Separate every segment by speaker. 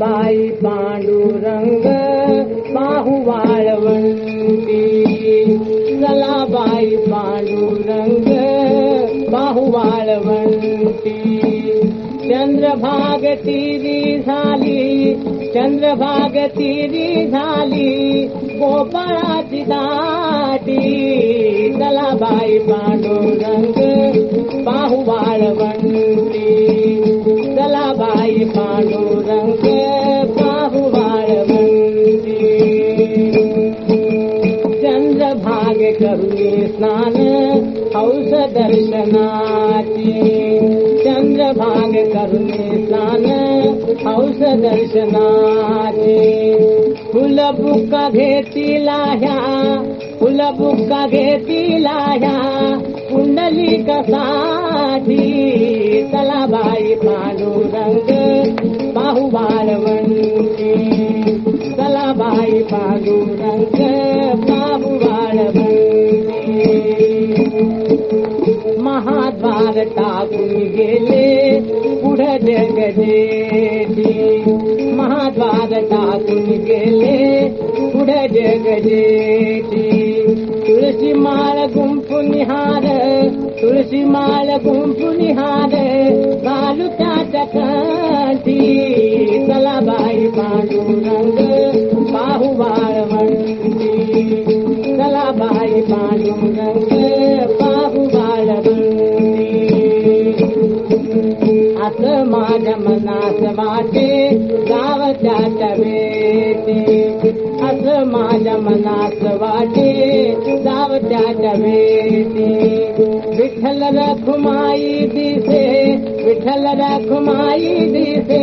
Speaker 1: By Pandurang बाहू वाळवंती बाई पांडुरंग बाहू वाळवंती चंद्रभाग तिरी झाली, चंद्रभाग तिरी झाली, गोपाळाची दाटी। बाई पांडुरंग बाहू वाळवंती स्नान हौस दर्शनाची चंद्रभाग करुणी स्नान हौस दर्शनाची फुलबुक्का घेतीला ह्या फुलबुक्का घेतीला ह्या कुंडली कसाठी चला बाई पांडुरंग पुढे जगजेठी महाद्वार टाकून गेले पुढे जगजेठी तुळशी माळ गुंफून हार तुळशी माळ गुंफून हार घालू त्याच्या कंठी चला बाई पांडुरंग बाहू वाळवंती चला बाई पांडुरंग। अस मनास माटे गाव जमे अस मनास वाटे गाव जा विठल रखुमाई दिसे विठल रखुमाई दिसे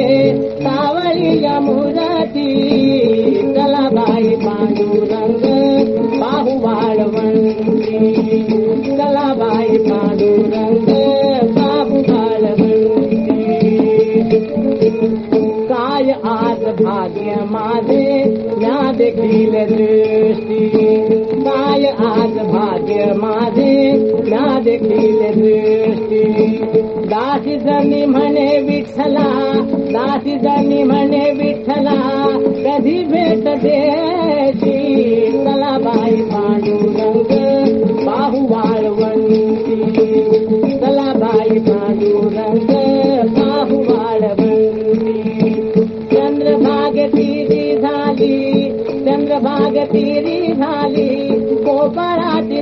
Speaker 1: भाग्य माझे या देखील दृष्टी काय आज भाग्य माझे या देखील दृष्टी दासी जणी म्हणे विठ्ठला दासी जणी म्हणे विठ्ठला कधी भेट देशी चंद्रभाग तिरी झाली चंद्रभाग तिरी झाली गोपाळाची